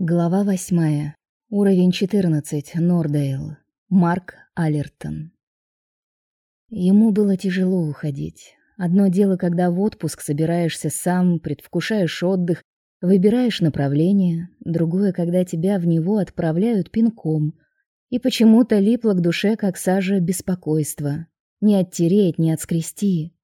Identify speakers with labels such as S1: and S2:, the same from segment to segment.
S1: Глава восьмая. Уровень 14. Нордейл. Марк Алертон. Ему было тяжело уходить. Одно дело, когда в отпуск собираешься сам, предвкушаешь отдых, выбираешь направление, другое, когда тебя в него отправляют пинком. И почему-то липло к душе, как сажа, беспокойство. Не оттереть, не отскрести.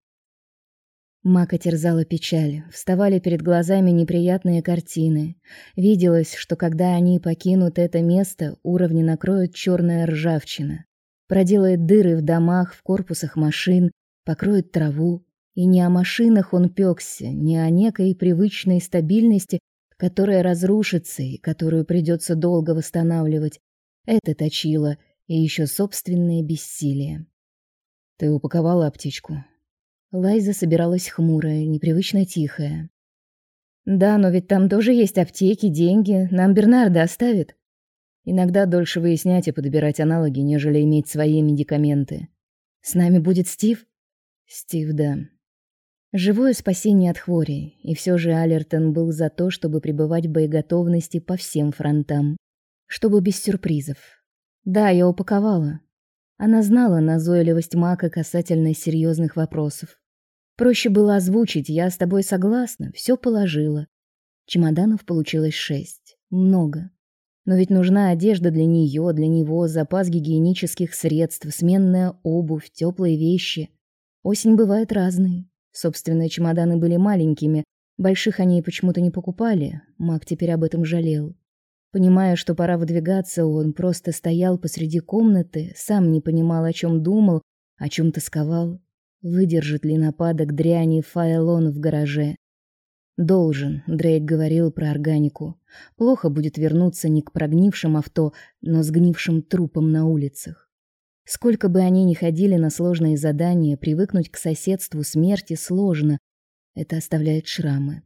S1: Мака терзала печаль, вставали перед глазами неприятные картины. Виделось, что когда они покинут это место, уровни накроют черная ржавчина. Проделает дыры в домах, в корпусах машин, покроет траву. И не о машинах он пёкся, не о некой привычной стабильности, которая разрушится и которую придется долго восстанавливать. Это точило, и еще собственное бессилие. «Ты упаковала аптечку?» Лайза собиралась хмурая, непривычно тихая. «Да, но ведь там тоже есть аптеки, деньги. Нам Бернарда оставит». Иногда дольше выяснять и подбирать аналоги, нежели иметь свои медикаменты. «С нами будет Стив?» «Стив, да». Живое спасение от хвори, и все же Алертон был за то, чтобы пребывать в боеготовности по всем фронтам. Чтобы без сюрпризов. Да, я упаковала. Она знала назойливость Мака касательно серьезных вопросов. Проще было озвучить «я с тобой согласна», все положила. Чемоданов получилось шесть. Много. Но ведь нужна одежда для нее, для него, запас гигиенических средств, сменная обувь, теплые вещи. Осень бывает разной. Собственные чемоданы были маленькими, больших они почему-то не покупали. Мак теперь об этом жалел. Понимая, что пора выдвигаться, он просто стоял посреди комнаты, сам не понимал, о чем думал, о чем тосковал. Выдержит ли нападок дряни Файлон в гараже? Должен, Дрейк говорил про органику. Плохо будет вернуться не к прогнившим авто, но с гнившим трупом на улицах. Сколько бы они ни ходили на сложные задания, привыкнуть к соседству смерти сложно. Это оставляет шрамы.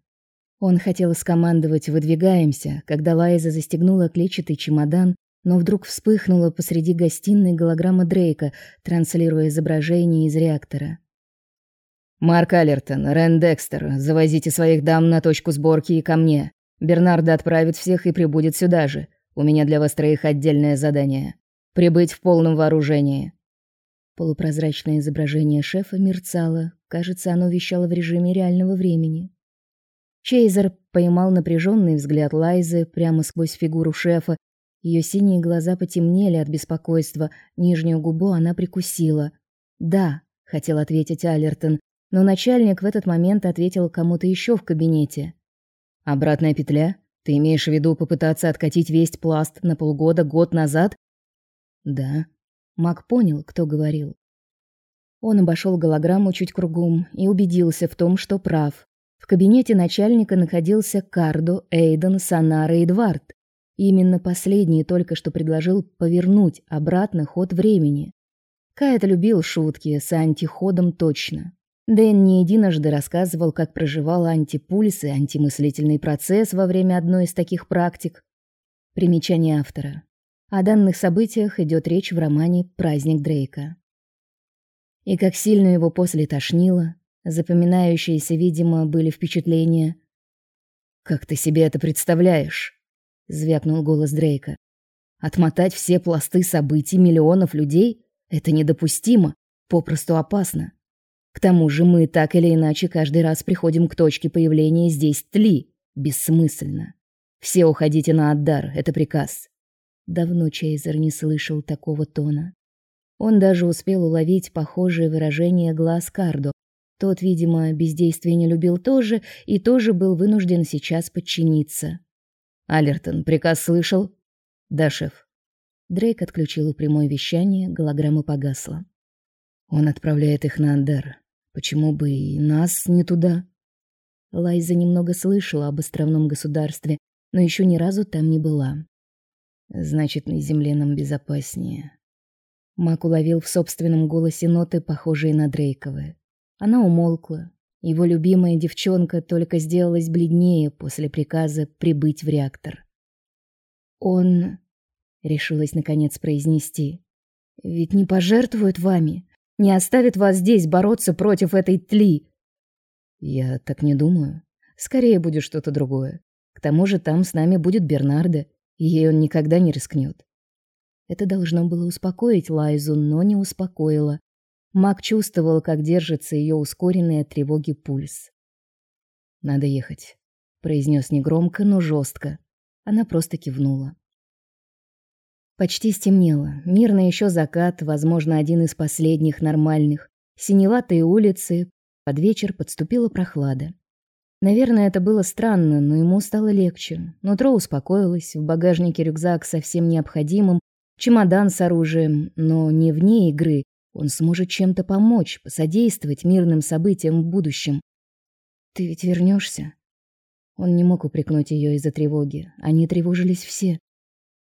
S1: Он хотел скомандовать «выдвигаемся», когда Лайза застегнула клетчатый чемодан, но вдруг вспыхнула посреди гостиной голограмма Дрейка, транслируя изображение из реактора.
S2: Марк Алертон, Рен Декстер, завозите своих дам на точку сборки и ко мне. Бернарда отправит всех и прибудет сюда же. У меня для вас троих отдельное задание. Прибыть в полном вооружении.
S1: Полупрозрачное изображение шефа мерцало. Кажется, оно вещало в режиме реального времени. Чейзер поймал напряженный взгляд Лайзы прямо сквозь фигуру шефа. Ее синие глаза потемнели от беспокойства, нижнюю губу она прикусила. "Да", хотел ответить Алертон, но начальник в этот момент ответил кому-то еще в кабинете. Обратная петля? Ты имеешь в виду попытаться откатить весь пласт на полгода, год назад? Да. Мак понял, кто говорил. Он обошел голограмму чуть кругом и убедился в том, что прав. В кабинете начальника находился Кардо, Эйден, Санара и Эдвард. Именно последний только что предложил повернуть обратно ход времени. Кайт любил шутки с антиходом точно. Дэн не единожды рассказывал, как проживал антипульс и антимыслительный процесс во время одной из таких практик. Примечание автора. О данных событиях идет речь в романе «Праздник Дрейка». И как сильно его после тошнило, запоминающиеся, видимо, были впечатления. «Как ты себе это представляешь?» — звякнул голос Дрейка. «Отмотать все пласты событий миллионов людей — это недопустимо, попросту опасно. К тому же мы так или иначе каждый раз приходим к точке появления здесь тли. Бессмысленно. Все уходите на Аддар, это приказ. Давно Чейзер не слышал такого тона. Он даже успел уловить похожее выражение глаз Кардо. Тот, видимо, бездействие не любил тоже и тоже был вынужден сейчас подчиниться. Алертон, приказ слышал? Да, шеф. Дрейк отключил прямое вещание, голограмма погасла. Он отправляет их на Андар. Почему бы и нас не туда? Лайза немного слышала об островном государстве, но еще ни разу там не была. Значит, на земле нам безопаснее. Мак уловил в собственном голосе ноты, похожие на Дрейковые. Она умолкла. Его любимая девчонка только сделалась бледнее после приказа прибыть в реактор. Он решилась наконец произнести: "Ведь не пожертвует вами не оставит вас здесь бороться против этой тли. Я так не думаю. Скорее будет что-то другое. К тому же там с нами будет Бернарда, и ей он никогда не рискнет. Это должно было успокоить Лайзу, но не успокоило. Мак чувствовал, как держится ее ускоренный от тревоги пульс. «Надо ехать», — произнес негромко, но жестко. Она просто кивнула. Почти стемнело. Мирно еще закат, возможно, один из последних нормальных. Синеватые улицы. Под вечер подступила прохлада. Наверное, это было странно, но ему стало легче. Нутро успокоилось, в багажнике рюкзак со всем необходимым, чемодан с оружием, но не вне игры. Он сможет чем-то помочь, посодействовать мирным событиям в будущем. Ты ведь вернешься? Он не мог упрекнуть ее из-за тревоги. Они тревожились все.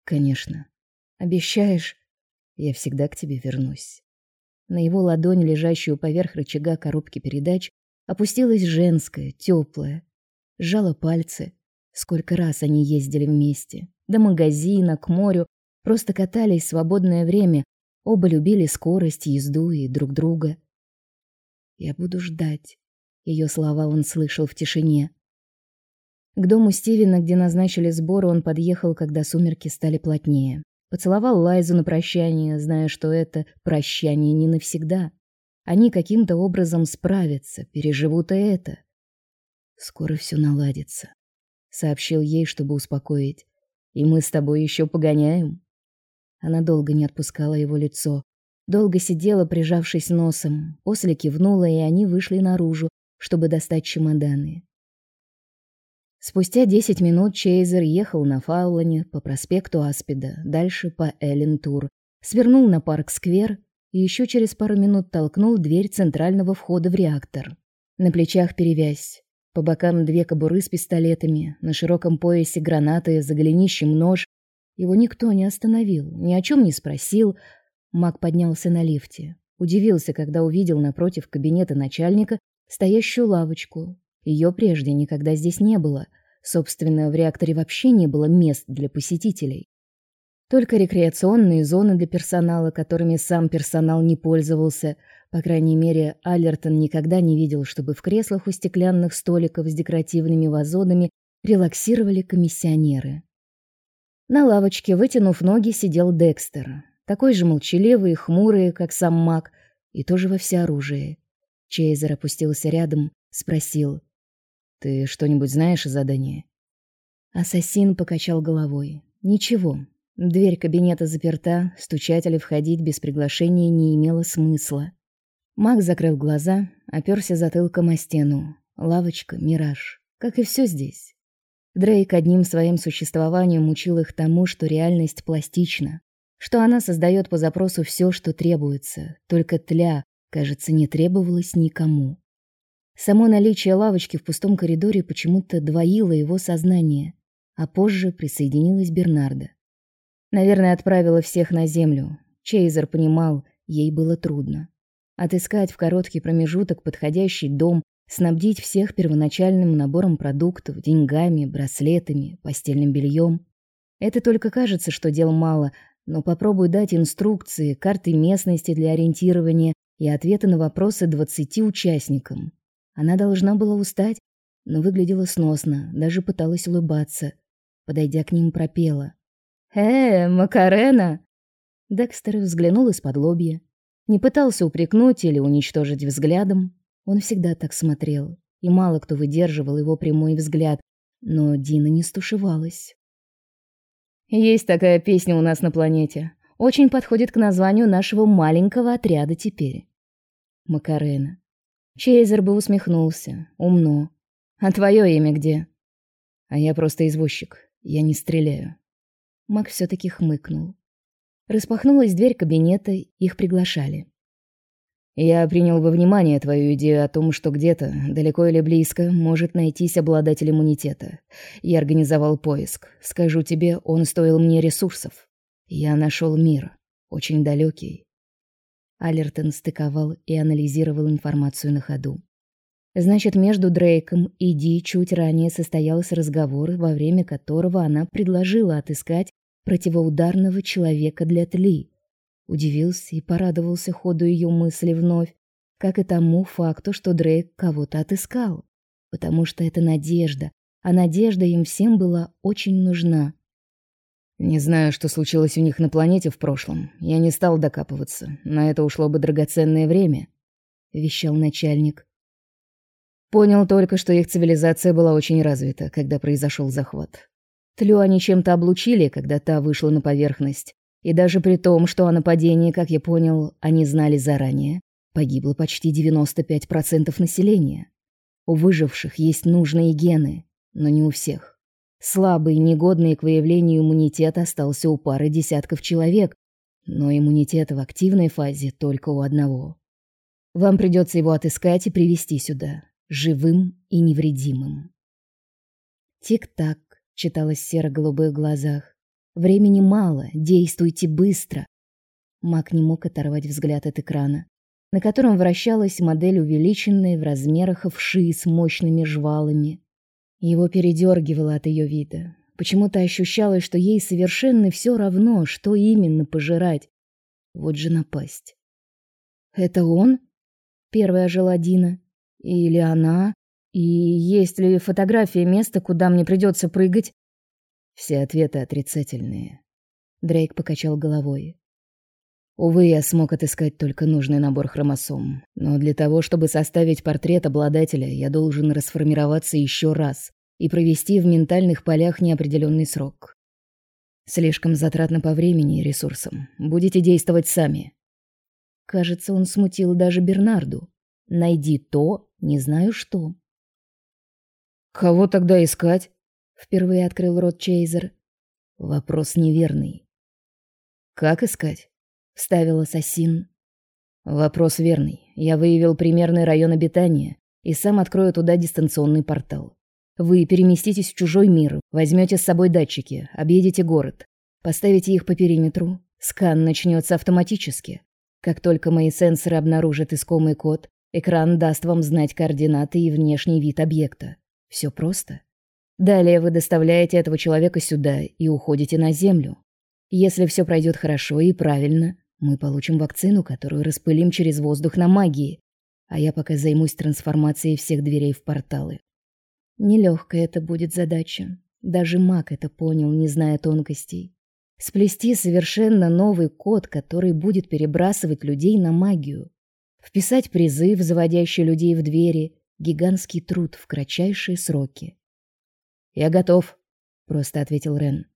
S1: Конечно. Обещаешь? Я всегда к тебе вернусь. На его ладонь, лежащую поверх рычага коробки передач, опустилась женская, теплая. Сжала пальцы. Сколько раз они ездили вместе. До магазина, к морю. Просто катались в свободное время. Оба любили скорость, езду и друг друга. «Я буду ждать», — ее слова он слышал в тишине. К дому Стивена, где назначили сбор, он подъехал, когда сумерки стали плотнее. Поцеловал Лайзу на прощание, зная, что это прощание не навсегда. Они каким-то образом справятся, переживут и это. Скоро все наладится, сообщил ей, чтобы успокоить. И мы с тобой еще погоняем. Она долго не отпускала его лицо, долго сидела, прижавшись носом. После кивнула, и они вышли наружу, чтобы достать чемоданы. Спустя десять минут Чейзер ехал на Фаулане по проспекту Аспида, дальше по Эллентур, свернул на Парк-сквер и еще через пару минут толкнул дверь центрального входа в реактор. На плечах перевязь, по бокам две кобуры с пистолетами, на широком поясе гранаты, за голенищем нож. Его никто не остановил, ни о чем не спросил. Мак поднялся на лифте. Удивился, когда увидел напротив кабинета начальника стоящую лавочку. Ее прежде никогда здесь не было. Собственно, в реакторе вообще не было мест для посетителей. Только рекреационные зоны для персонала, которыми сам персонал не пользовался. По крайней мере, Алертон никогда не видел, чтобы в креслах у стеклянных столиков с декоративными вазонами релаксировали комиссионеры. На лавочке, вытянув ноги, сидел Декстер, такой же молчаливый и хмурый, как сам маг, и тоже во всеоружии. Чейзер опустился рядом, спросил: "Ты что-нибудь знаешь о задании?" Ассасин покачал головой. "Ничего. Дверь кабинета заперта, стучать или входить без приглашения не имело смысла. Маг закрыл глаза, оперся затылком о стену. Лавочка, мираж, как и все здесь. Дрейк одним своим существованием учил их тому, что реальность пластична, что она создает по запросу все, что требуется, только тля, кажется, не требовалось никому. Само наличие лавочки в пустом коридоре почему-то двоило его сознание, а позже присоединилась Бернарда. Наверное, отправила всех на землю. Чейзер понимал, ей было трудно. Отыскать в короткий промежуток подходящий дом, снабдить всех первоначальным набором продуктов, деньгами, браслетами, постельным бельем. Это только кажется, что дел мало, но попробуй дать инструкции, карты местности для ориентирования и ответы на вопросы двадцати участникам. Она должна была устать, но выглядела сносно, даже пыталась улыбаться. Подойдя к ним, пропела: «Э, Макарена!» Декстер взглянул из-под лобья. Не пытался упрекнуть или уничтожить взглядом. Он всегда так смотрел, и мало кто выдерживал его прямой взгляд, но Дина не стушевалась. «Есть такая песня у нас на планете. Очень подходит к названию нашего маленького отряда теперь. Макарена. Чейзер бы усмехнулся. Умно. А твое имя где? А я просто извозчик. Я не стреляю. Мак все-таки хмыкнул. Распахнулась дверь кабинета, их приглашали. Я принял во внимание твою идею о том, что где-то, далеко или близко, может найтись обладатель иммунитета. Я организовал поиск. Скажу тебе, он стоил мне ресурсов. Я нашел мир, очень далекий. Алертон стыковал и анализировал информацию на ходу. Значит, между Дрейком и Ди чуть ранее состоялся разговор, во время которого она предложила отыскать противоударного человека для Тли. Удивился и порадовался ходу ее мысли вновь, как и тому факту, что Дрейк кого-то отыскал. Потому что это надежда, а надежда им всем была очень нужна.
S2: Не знаю, что случилось у них на планете в прошлом. Я не стал докапываться. На это ушло бы драгоценное время, вещал начальник. Понял только, что их цивилизация была очень развита, когда произошел захват. Тлю они чем-то облучили, когда та вышла на поверхность. И даже при том, что о нападении, как я понял, они знали заранее, погибло почти 95% населения. У выживших есть нужные гены, но не у всех. Слабый, негодный к выявлению иммунитет остался у пары десятков человек, но иммунитет в активной фазе только у одного. Вам придется его отыскать и привести сюда, живым и невредимым.
S1: Тик-так, читалось в серо-голубых глазах. Времени мало, действуйте быстро. Мак не мог оторвать взгляд от экрана, на котором вращалась модель увеличенной в размерах овши с мощными жвалами. Его передергивало от ее вида. Почему-то ощущалось, что ей совершенно все равно, что именно пожирать. Вот же напасть. Это он? Первая жила Дина. Или она? И есть ли фотография места, куда мне придется прыгать?
S2: Все ответы отрицательные. Дрейк покачал головой. Увы, я смог отыскать только нужный набор хромосом. Но для того, чтобы составить портрет обладателя, я должен расформироваться еще раз и провести в ментальных полях неопределенный срок. Слишком затратно по времени и ресурсам. Будете действовать сами.
S1: Кажется, он смутил даже Бернарду. Найди то, не знаю что.
S2: Кого тогда искать?
S1: Впервые открыл рот Чейзер.
S2: Вопрос неверный. Как искать?
S1: Вставил ассасин.
S2: Вопрос верный. Я выявил примерный район обитания и сам открою туда дистанционный портал. Вы переместитесь в чужой мир, возьмете с собой датчики, объедете город, поставите их по периметру. Скан начнется автоматически. Как только мои сенсоры обнаружат искомый код, экран даст вам знать координаты и внешний вид объекта. Все просто. Далее вы доставляете этого человека сюда и уходите на Землю. Если все пройдет хорошо и правильно, мы получим вакцину, которую распылим через воздух на магии, а я пока займусь трансформацией всех дверей в порталы.
S1: Нелегкая это будет задача. Даже маг это понял, не зная тонкостей. Сплести совершенно новый код, который будет перебрасывать людей на магию. Вписать призыв, заводящий людей в двери, гигантский труд в кратчайшие сроки.
S2: Я готов, просто ответил Рен.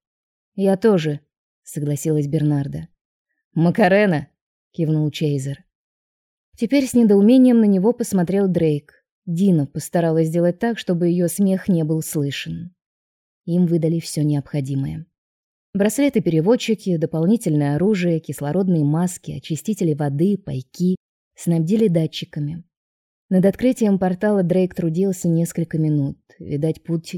S1: Я тоже, согласилась Бернарда.
S2: Макарена, кивнул Чейзер.
S1: Теперь с недоумением на него посмотрел Дрейк. Дина постаралась сделать так, чтобы ее смех не был слышен. Им выдали все необходимое. Браслеты-переводчики, дополнительное оружие, кислородные маски, очистители воды, пайки, снабдили датчиками. Над открытием портала Дрейк трудился несколько минут. Видать, путь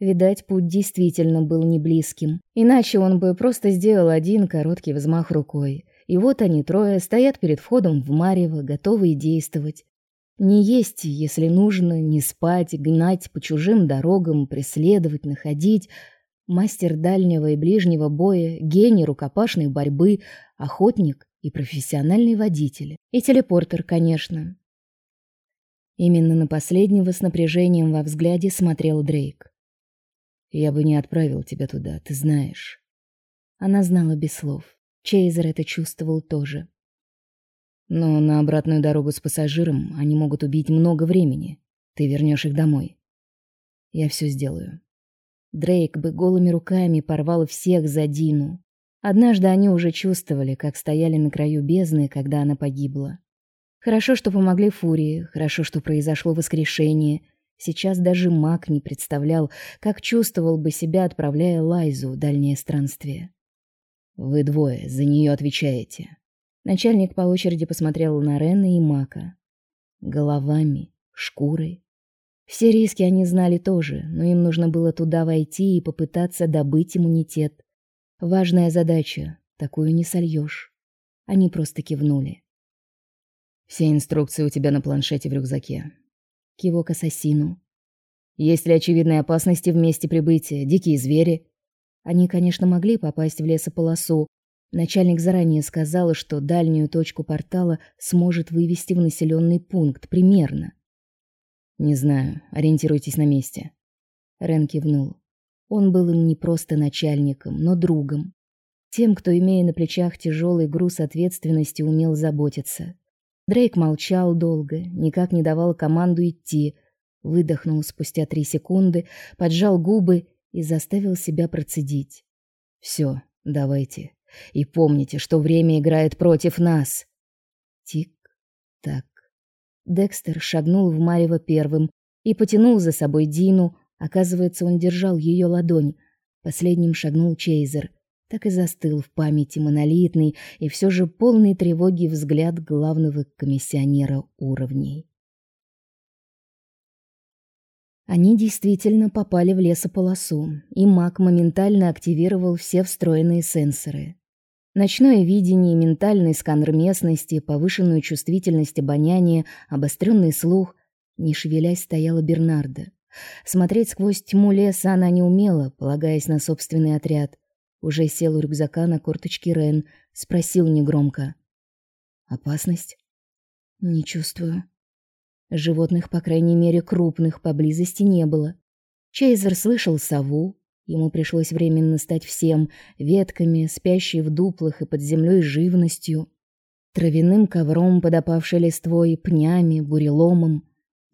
S1: Видать, путь действительно был не близким. Иначе он бы просто сделал один короткий взмах рукой. И вот они трое стоят перед входом в Марево, готовые действовать. Не есть, если нужно, не спать, гнать по чужим дорогам, преследовать, находить. Мастер дальнего и ближнего боя, гений рукопашной борьбы, охотник и профессиональный водитель. И телепортер, конечно. Именно на последнего с напряжением во взгляде смотрел Дрейк.
S2: Я бы не отправил тебя туда, ты знаешь.
S1: Она знала без слов. Чейзер это чувствовал тоже.
S2: Но на обратную дорогу с пассажиром они могут убить много времени. Ты вернешь их домой. Я все сделаю.
S1: Дрейк бы голыми руками порвал всех за Дину. Однажды они уже чувствовали, как стояли на краю бездны, когда она погибла. Хорошо, что помогли Фурии, хорошо, что произошло воскрешение — Сейчас даже маг не представлял, как чувствовал бы себя, отправляя Лайзу в дальнее странствие.
S2: Вы двое за нее отвечаете.
S1: Начальник по очереди посмотрел на Рена и Мака. Головами, шкурой. Все риски они знали тоже, но им нужно было туда войти и попытаться добыть иммунитет. Важная задача, такую не сольешь. Они просто кивнули.
S2: Все инструкции у тебя на планшете в рюкзаке.
S1: Кивок ассасину.
S2: Есть ли очевидные опасности в месте прибытия? Дикие звери?
S1: Они, конечно, могли попасть в лесополосу. Начальник заранее сказал, что дальнюю точку портала сможет вывести в населенный пункт примерно.
S2: Не знаю, ориентируйтесь на месте.
S1: Рен кивнул. Он был им не просто начальником, но другом. Тем, кто, имея на плечах тяжелый груз ответственности, умел заботиться. Дрейк молчал долго, никак не давал команду идти, выдохнул спустя три секунды, поджал губы и заставил себя процедить. «Все, давайте. И помните, что время играет против нас». Тик-так. Декстер шагнул в Марево первым и потянул за собой Дину. Оказывается, он держал ее ладонь. Последним шагнул Чейзер. Так и застыл в памяти монолитный и все же полный тревоги взгляд главного комиссионера уровней. Они действительно попали в лесополосу, и маг моментально активировал все встроенные сенсоры. Ночное видение, ментальный сканер местности, повышенную чувствительность обоняния, обостренный слух. Не шевелясь, стояла Бернарда. Смотреть сквозь тьму леса она не умела, полагаясь на собственный отряд. Уже сел у рюкзака на корточки Рен, спросил негромко. «Опасность?» «Не чувствую». Животных, по крайней мере, крупных, поблизости не было. Чейзер слышал сову, Ему пришлось временно стать всем: ветками, спящей в дуплах и под землей живностью, травяным ковром под опавшей листвой, пнями, буреломом.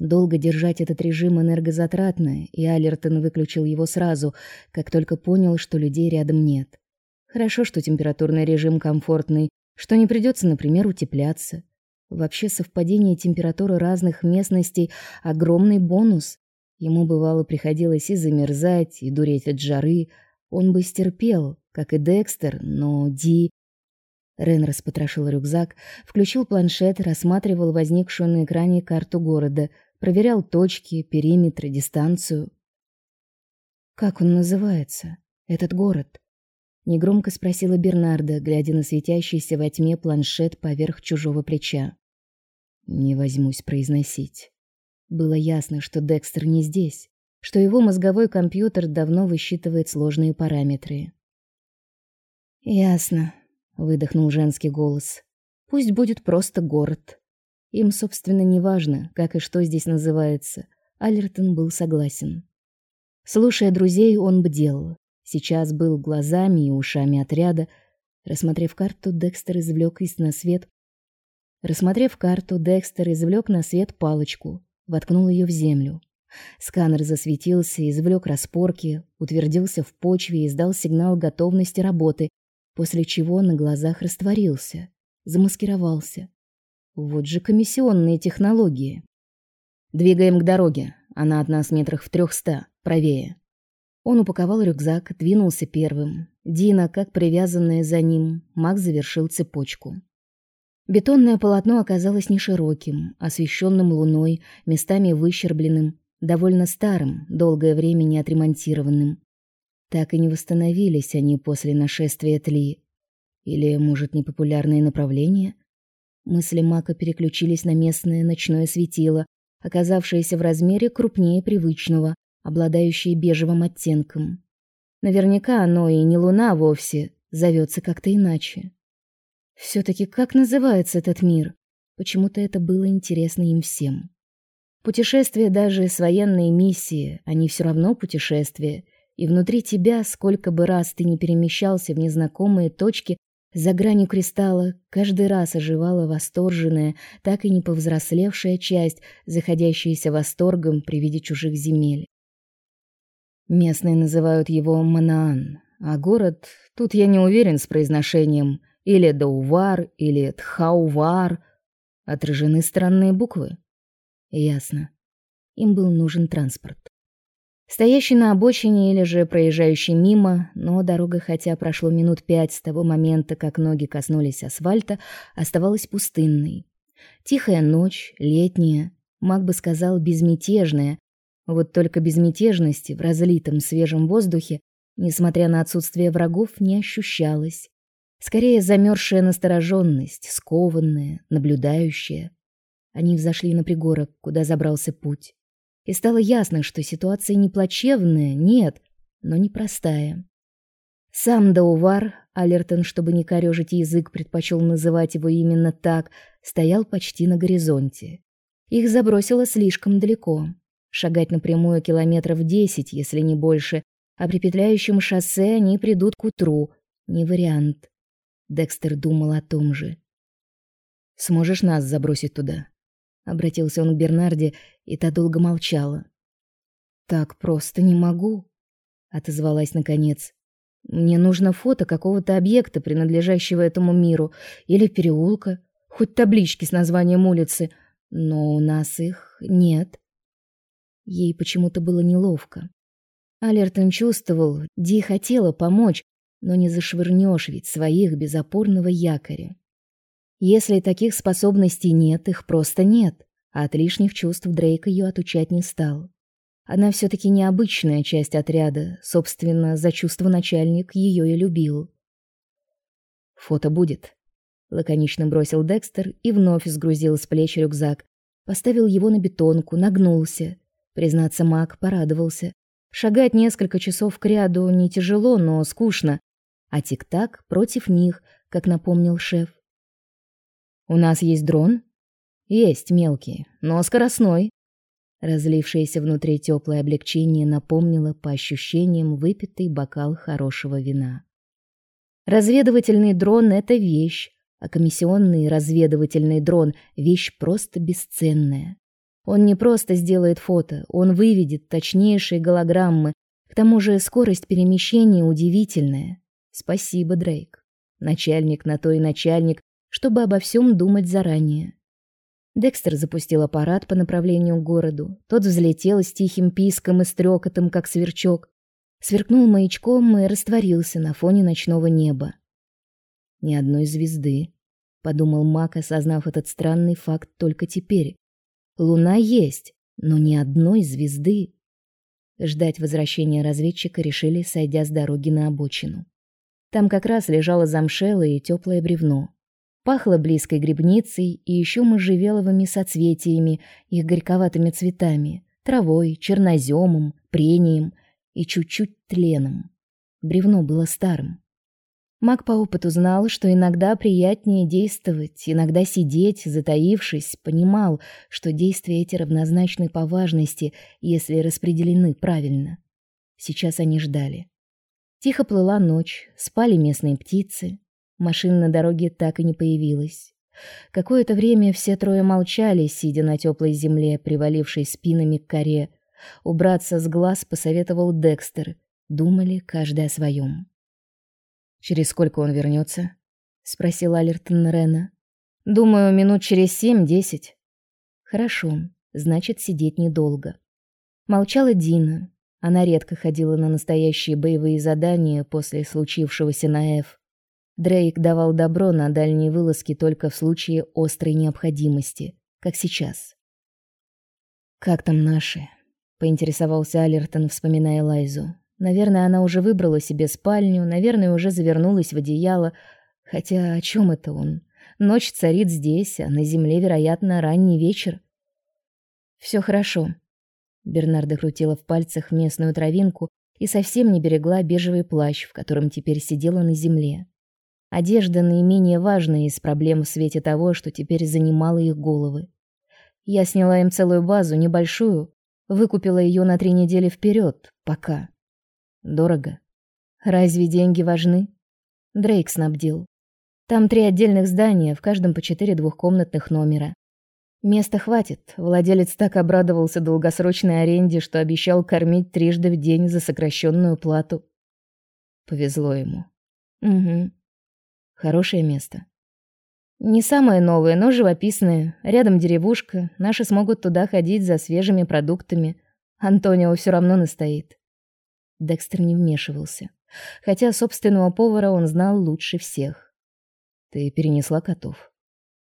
S1: Долго держать этот режим энергозатратно, и Алертон выключил его сразу, как только понял, что людей рядом нет. Хорошо, что температурный режим комфортный, что не придется, например, утепляться. Вообще совпадение температуры разных местностей огромный бонус. Ему бывало приходилось и замерзать, и дуреть от жары. Он бы стерпел, как и Декстер, но Ди... Рен распотрошил рюкзак, включил планшет, рассматривал возникшую на экране карту города, проверял точки, периметры, дистанцию. «Как он называется, этот город?» Негромко спросила Бернарда, глядя на светящийся во тьме планшет поверх чужого плеча. «Не возьмусь произносить». Было ясно, что Декстер не здесь, что его мозговой компьютер давно высчитывает сложные параметры. Ясно, выдохнул женский голос. Пусть будет просто город. Им, собственно, не важно, как и что здесь называется. Алертон был согласен. Слушая друзей, он бдел. Сейчас был глазами и ушами отряда. Рассмотрев карту, Декстер извлек из на свет. Рассмотрев карту, Декстер извлек на свет палочку воткнул ее в землю. Сканер засветился, извлек распорки, утвердился в почве и издал сигнал готовности работы, после чего на глазах растворился, замаскировался. Вот же комиссионные технологии. Двигаем к дороге. Она от нас метрах в трехста, правее. Он упаковал рюкзак, двинулся первым. Дина, как привязанная за ним, Макс завершил цепочку. Бетонное полотно оказалось не широким, освещенным луной, местами выщербленным, довольно старым, долгое время не отремонтированным. Так и не восстановились они после нашествия Тли. Или, может, непопулярные направления? Мысли Мака переключились на местное ночное светило, оказавшееся в размере крупнее привычного, обладающее бежевым оттенком. Наверняка оно и не луна вовсе, зовется как-то иначе. Все-таки как называется этот мир? Почему-то это было интересно им всем. Путешествие даже с военной миссии, они все равно путешествия. И внутри тебя, сколько бы раз ты не перемещался в незнакомые точки, за гранью кристалла каждый раз оживала восторженная, так и не повзрослевшая часть, заходящаяся восторгом при виде чужих земель. Местные называют его Манаан, а город, тут я не уверен с произношением – или Даувар, или Тхаувар. Отражены странные буквы. Ясно. Им был нужен транспорт. Стоящий на обочине или же проезжающий мимо, но дорога, хотя прошло минут пять с того момента, как ноги коснулись асфальта, оставалась пустынной. Тихая ночь, летняя, маг бы сказал, безмятежная. Вот только безмятежности в разлитом свежем воздухе, несмотря на отсутствие врагов, не ощущалось. Скорее замерзшая настороженность, скованная, наблюдающая. Они взошли на пригорок, куда забрался путь. И стало ясно, что ситуация не плачевная, нет, но непростая. Сам Даувар, Алертон, чтобы не корежить язык, предпочел называть его именно так, стоял почти на горизонте. Их забросило слишком далеко. Шагать напрямую километров десять, если не больше, а при петляющем шоссе они придут к утру. Не вариант. Декстер думал о том же.
S2: Сможешь нас забросить туда? Обратился он к Бернарде, и та долго молчала.
S1: Так просто не могу, отозвалась наконец. Мне нужно фото какого-то объекта, принадлежащего этому миру, или переулка, хоть таблички с названием улицы, но у нас их нет. Ей почему-то было неловко. Алертон чувствовал, Ди хотела помочь, но не зашвырнешь ведь своих без опорного якоря. Если таких способностей нет, их просто нет, а от лишних чувств Дрейк ее отучать не стал. Она все таки необычная часть отряда, собственно, за чувство начальник ее и любил.
S2: Фото будет, лаконично бросил Декстер и вновь сгрузил с плеч рюкзак, поставил его на бетонку, нагнулся. Признаться, Мак порадовался. Шагать несколько часов кряду не тяжело, но скучно, а тик-так против них, как напомнил шеф. У нас есть дрон? Есть мелкий, но скоростной. Разлившееся внутри теплое облегчение напомнило по ощущениям выпитый бокал хорошего вина. Разведывательный дрон это вещь, а комиссионный разведывательный дрон вещь просто бесценная. Он не просто сделает фото, он выведет точнейшие голограммы. К тому же скорость перемещения удивительная. Спасибо, Дрейк. Начальник на то и начальник, чтобы обо всем думать заранее. Декстер запустил аппарат по направлению к городу. Тот взлетел с тихим писком и стрекотом, как сверчок. Сверкнул маячком и растворился на фоне ночного неба. Ни одной звезды, подумал Мак, осознав этот странный факт только теперь. Луна есть, но ни одной звезды. Ждать возвращения разведчика решили, сойдя с дороги на обочину. Там как раз лежало замшелое и теплое бревно. Пахло близкой грибницей и еще можжевеловыми соцветиями, их горьковатыми цветами, травой, черноземом, прением и чуть-чуть тленом. Бревно было старым. Маг по опыту знал, что иногда приятнее действовать, иногда сидеть, затаившись, понимал, что действия эти равнозначны по важности, если распределены правильно. Сейчас они ждали. Тихо плыла ночь, спали местные птицы, Машин на дороге так и не появилось. Какое-то время все трое молчали, сидя на теплой земле, привалившей спинами к коре. Убраться с глаз посоветовал Декстер. Думали каждый о своем. «Через сколько он вернется?» — спросил Алертон Рена.
S1: «Думаю, минут через семь-десять». «Хорошо, значит, сидеть недолго». Молчала Дина. Она редко ходила на настоящие боевые задания после случившегося на F. Дрейк давал добро на дальние вылазки только в случае острой необходимости, как сейчас.
S2: Как там наши? поинтересовался Алертон, вспоминая Лайзу. Наверное, она уже выбрала себе спальню, наверное, уже завернулась в одеяло. Хотя о чем это он? Ночь царит здесь, а на земле, вероятно, ранний вечер.
S1: Все хорошо. Бернарда крутила в пальцах местную травинку и совсем не берегла бежевый плащ, в котором теперь сидела на земле. Одежда наименее важная из проблем в свете того, что теперь занимало их головы. Я сняла им целую базу, небольшую, выкупила ее на три недели вперед, пока. Дорого. Разве деньги важны? Дрейк снабдил. Там три отдельных здания, в каждом по четыре двухкомнатных номера. Места хватит. Владелец так обрадовался долгосрочной аренде, что обещал кормить трижды в день за сокращенную плату.
S2: Повезло ему.
S1: Угу.
S2: Хорошее место.
S1: Не самое новое, но живописное. Рядом деревушка. Наши смогут туда ходить за свежими продуктами. Антонио все равно настоит. Декстер не вмешивался, хотя собственного повара он знал лучше всех.
S2: Ты перенесла котов?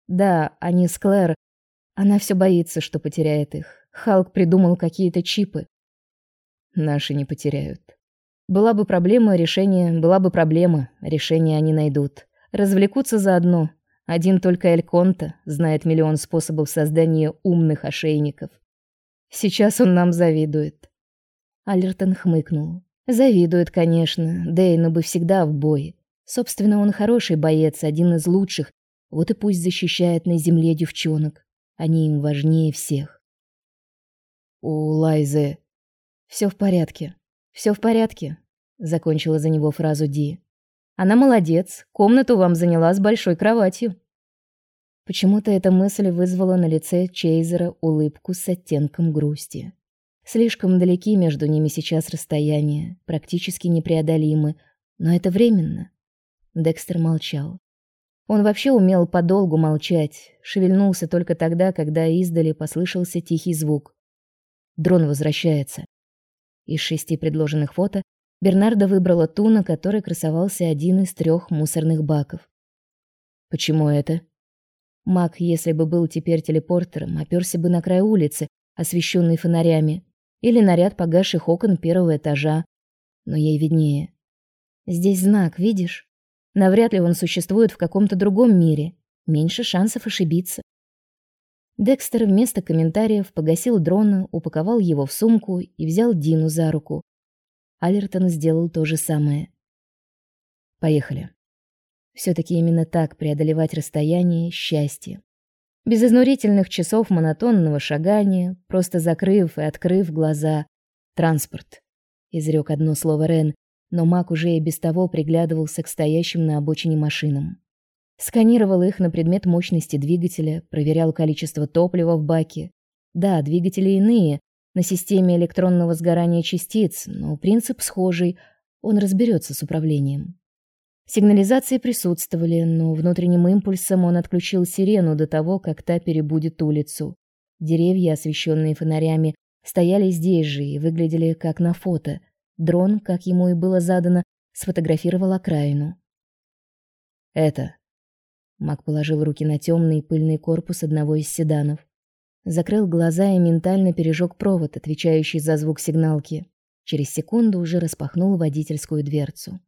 S1: Да, они с Клэр. Она все боится, что потеряет их. Халк придумал какие-то чипы.
S2: Наши не потеряют.
S1: Была бы проблема, решение, была бы проблема, решение они найдут. Развлекутся заодно. Один только Эль Конта знает миллион способов создания умных ошейников. Сейчас он нам завидует. Алертон хмыкнул. Завидует, конечно. Дейну бы всегда в бой. Собственно, он хороший боец, один из лучших. Вот и пусть защищает на земле девчонок. Они им важнее всех.
S2: у Лайзы...»
S1: «Все в порядке. Все в порядке», — закончила за него фразу Ди. «Она молодец. Комнату вам заняла с большой кроватью». Почему-то эта мысль вызвала на лице Чейзера улыбку с оттенком грусти. Слишком далеки между ними сейчас расстояния, практически непреодолимы, но это временно. Декстер молчал. Он вообще умел подолгу молчать, шевельнулся только тогда, когда издали послышался тихий звук. Дрон возвращается. Из шести предложенных фото Бернарда выбрала ту, на которой красовался один из трех мусорных баков. Почему это? Мак, если бы был теперь телепортером, оперся бы на край улицы, освещенной фонарями, или наряд погасших окон первого этажа. Но ей виднее. Здесь знак, видишь? Навряд ли он существует в каком-то другом мире. Меньше шансов ошибиться. Декстер вместо комментариев погасил дрона, упаковал его в сумку и взял Дину за руку. Алертон сделал то же самое. Поехали. все таки именно так преодолевать расстояние счастье. Без изнурительных часов монотонного шагания, просто закрыв и открыв глаза. Транспорт. Изрек одно слово Рен, но Мак уже и без того приглядывался к стоящим на обочине машинам. Сканировал их на предмет мощности двигателя, проверял количество топлива в баке. Да, двигатели иные, на системе электронного сгорания частиц, но принцип схожий, он разберется с управлением. Сигнализации присутствовали, но внутренним импульсом он отключил сирену до того, как та перебудет улицу. Деревья, освещенные фонарями, стояли здесь же и выглядели как на фото. Дрон, как ему и было задано, сфотографировал окраину. «Это», Мак положил руки на темный пыльный корпус одного из седанов. Закрыл глаза и ментально пережег провод, отвечающий за звук сигналки. Через секунду уже распахнул водительскую дверцу.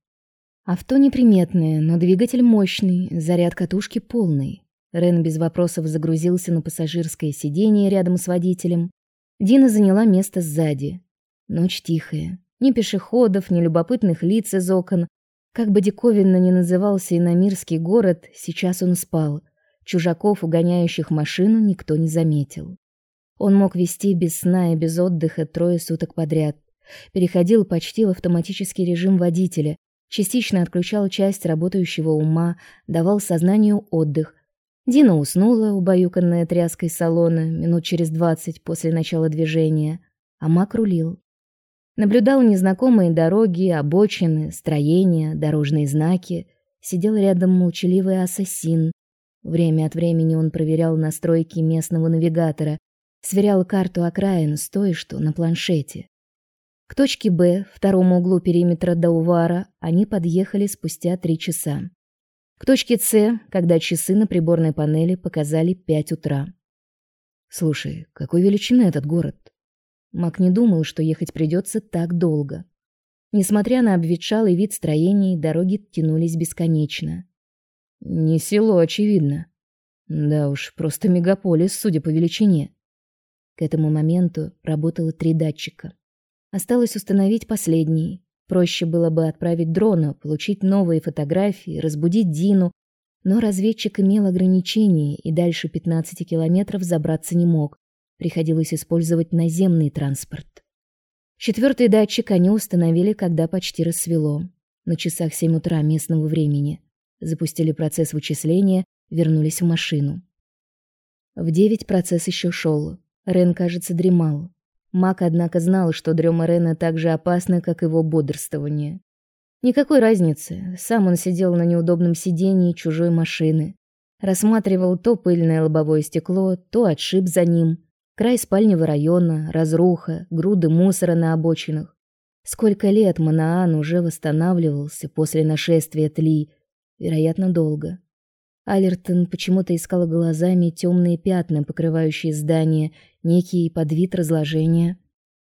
S1: Авто неприметное, но двигатель мощный, заряд катушки полный. Рен без вопросов загрузился на пассажирское сиденье рядом с водителем. Дина заняла место сзади. Ночь тихая. Ни пешеходов, ни любопытных лиц из окон, как бы диковинно ни назывался иномирский город, сейчас он спал. Чужаков, угоняющих машину, никто не заметил. Он мог вести без сна и без отдыха трое суток подряд. Переходил почти в автоматический режим водителя, частично отключал часть работающего ума, давал сознанию отдых. Дина уснула, убаюканная тряской салона, минут через двадцать после начала движения, а Мак рулил. Наблюдал незнакомые дороги, обочины, строения, дорожные знаки. Сидел рядом молчаливый ассасин. Время от времени он проверял настройки местного навигатора, сверял карту окраин с той, что на планшете. К точке Б, второму углу периметра Даувара, они подъехали спустя три часа. К точке С, когда часы на приборной панели показали пять утра. «Слушай, какой величины этот город?» Мак не думал, что ехать придется так долго. Несмотря на обветшалый вид строений, дороги тянулись бесконечно. Не село, очевидно. Да уж, просто мегаполис, судя по величине. К этому моменту работало три датчика. Осталось установить последний. Проще было бы отправить дрона, получить новые фотографии, разбудить Дину, но разведчик имел ограничения и дальше 15 километров забраться не мог. Приходилось использовать наземный транспорт. Четвертый датчик они установили, когда почти рассвело. На часах 7 утра местного времени. Запустили процесс вычисления, вернулись в машину. В девять процесс еще шел. Рен, кажется, дремал. Мак, однако, знал, что дрема Рена так же опасна, как его бодрствование. Никакой разницы. Сам он сидел на неудобном сиденье чужой машины. Рассматривал то пыльное лобовое стекло, то отшиб за ним, Край спального района, разруха, груды мусора на обочинах. Сколько лет Манаан уже восстанавливался после нашествия Тли, вероятно, долго. Алертон почему-то искал глазами темные пятна, покрывающие здание, некий подвид разложения.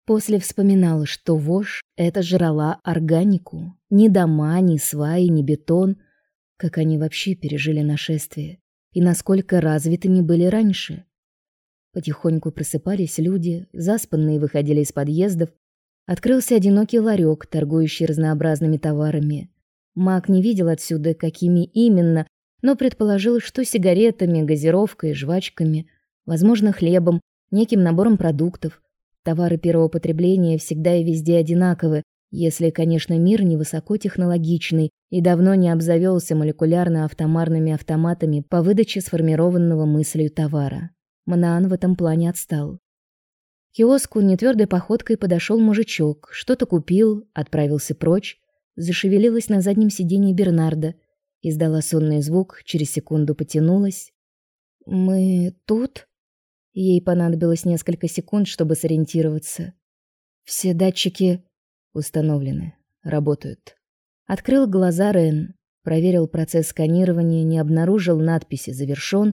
S1: После вспоминал, что вошь это жрала органику, ни дома, ни сваи, ни бетон, как они вообще пережили нашествие и насколько развитыми были раньше. Потихоньку просыпались люди, заспанные выходили из подъездов. Открылся одинокий ларек, торгующий разнообразными товарами. Мак не видел отсюда, какими именно, но предположил, что сигаретами, газировкой, жвачками, возможно, хлебом, неким набором продуктов. Товары первого потребления всегда и везде одинаковы, если, конечно, мир не высокотехнологичный и давно не обзавелся молекулярно-автомарными автоматами по выдаче сформированного мыслью товара. Манаан в этом плане отстал. К киоску нетвердой походкой подошел мужичок, что-то купил, отправился прочь. Зашевелилась на заднем сиденье Бернарда, издала сонный звук, через секунду потянулась. «Мы тут?» Ей понадобилось несколько секунд, чтобы сориентироваться. «Все датчики установлены, работают». Открыл глаза Рен, проверил процесс сканирования, не обнаружил надписи «Завершён»,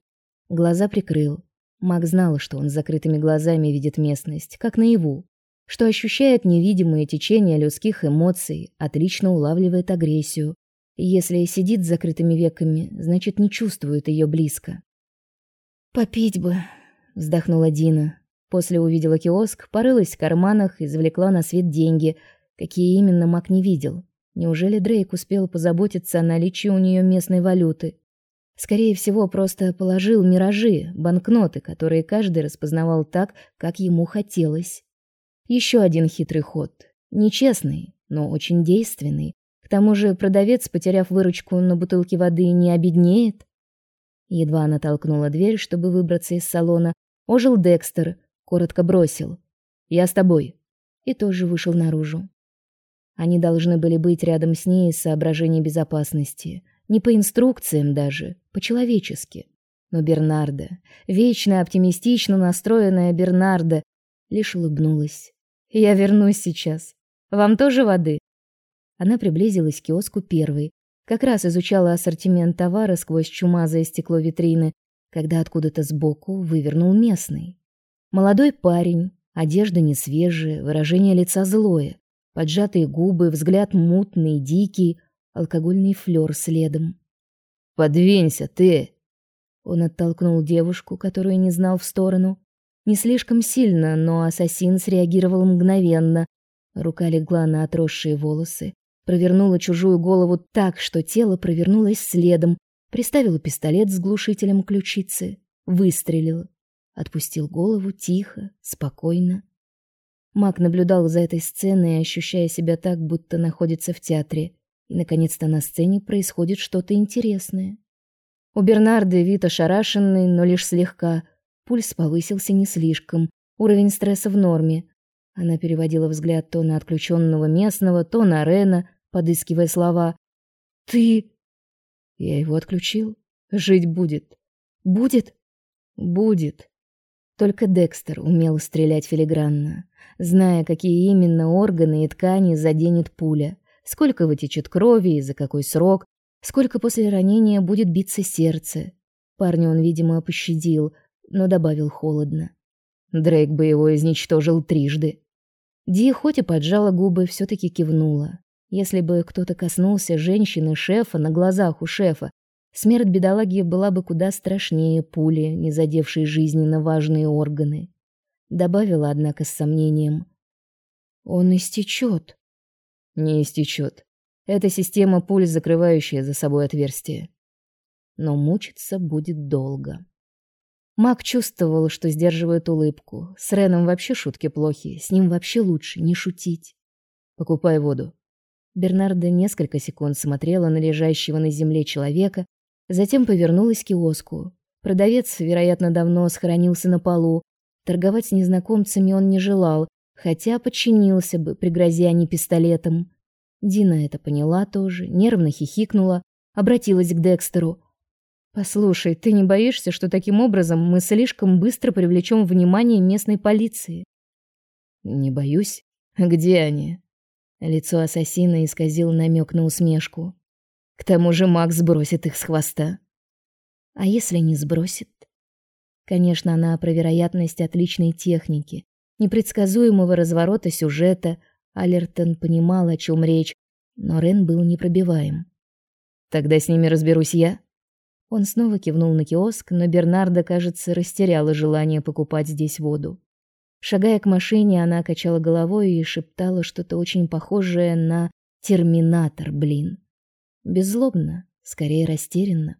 S1: глаза прикрыл. Маг знал, что он с закрытыми глазами видит местность, как наяву, что ощущает невидимые течения людских эмоций, отлично улавливает агрессию. Если сидит с закрытыми веками, значит, не чувствует ее близко. «Попить бы», — вздохнула Дина. После увидела киоск, порылась в карманах, извлекла на свет деньги, какие именно Мак не видел. Неужели Дрейк успел позаботиться о наличии у нее местной валюты? Скорее всего, просто положил миражи, банкноты, которые каждый распознавал так, как ему хотелось. Еще один хитрый ход. Нечестный, но очень действенный. К тому же продавец, потеряв выручку на бутылке воды, не обеднеет. Едва она толкнула дверь, чтобы выбраться из салона, ожил Декстер, коротко бросил: "Я с тобой". И тоже вышел наружу. Они должны были быть рядом с ней из соображений безопасности. Не по инструкциям даже, по-человечески. Но Бернарда, вечно оптимистично настроенная Бернарда, лишь улыбнулась. «Я вернусь сейчас. Вам тоже воды?» Она приблизилась к киоску первой, как раз изучала ассортимент товара сквозь чумазое стекло витрины, когда откуда-то сбоку вывернул местный. Молодой парень, одежда не свежая, выражение лица злое, поджатые губы, взгляд мутный, дикий, алкогольный флёр следом. «Подвинься, ты!» Он оттолкнул девушку, которую не знал в сторону. Не слишком сильно, но ассасин среагировал мгновенно. Рука легла на отросшие волосы, провернула чужую голову так, что тело провернулось следом, приставила пистолет с глушителем ключицы, выстрелил. Отпустил голову тихо, спокойно. Мак наблюдал за этой сценой, ощущая себя так, будто находится в театре. И, наконец-то, на сцене происходит что-то интересное. У Бернарды вид ошарашенный, но лишь слегка. Пульс повысился не слишком. Уровень стресса в норме. Она переводила взгляд то на отключенного местного, то на Рена, подыскивая слова. «Ты...» Я его отключил. Жить будет. Будет? Будет. Только Декстер умел стрелять филигранно, зная, какие именно органы и ткани заденет пуля сколько вытечет крови и за какой срок, сколько после ранения будет биться сердце. Парня он, видимо, пощадил, но добавил холодно. Дрейк бы его изничтожил трижды. Ди хоть и поджала губы, все таки кивнула. Если бы кто-то коснулся женщины шефа на глазах у шефа, смерть бедолаги была бы куда страшнее пули, не задевшей жизненно важные органы. Добавила, однако, с сомнением: "Он истечет не истечет. Это система пуль, закрывающая за собой отверстие. Но мучиться будет долго. Мак чувствовал, что сдерживает улыбку. С Реном вообще шутки плохи, с ним вообще лучше не шутить. Покупай воду. Бернарда несколько секунд смотрела на лежащего на земле человека, затем повернулась к киоску. Продавец, вероятно, давно схоронился на полу. Торговать с незнакомцами он не желал, хотя подчинился бы, пригрозя они пистолетом. Дина это поняла тоже, нервно хихикнула, обратилась к Декстеру. Послушай, ты не боишься, что таким образом мы слишком быстро привлечем внимание местной полиции? Не боюсь. Где они? Лицо ассасина исказило намек на усмешку. К тому же Макс сбросит их с хвоста. А если не сбросит? Конечно, она про вероятность отличной техники, непредсказуемого разворота сюжета. Алертон понимал, о чем речь, но Рен был непробиваем. Тогда с ними разберусь я. Он снова кивнул на киоск, но Бернарда, кажется, растеряла желание покупать здесь воду. Шагая к машине, она качала головой и шептала что-то очень похожее на терминатор, блин. Беззлобно, скорее растерянно.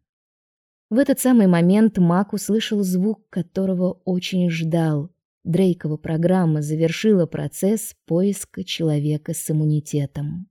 S1: В этот самый момент Мак услышал звук, которого очень ждал. Дрейкова программа завершила процесс поиска человека с иммунитетом.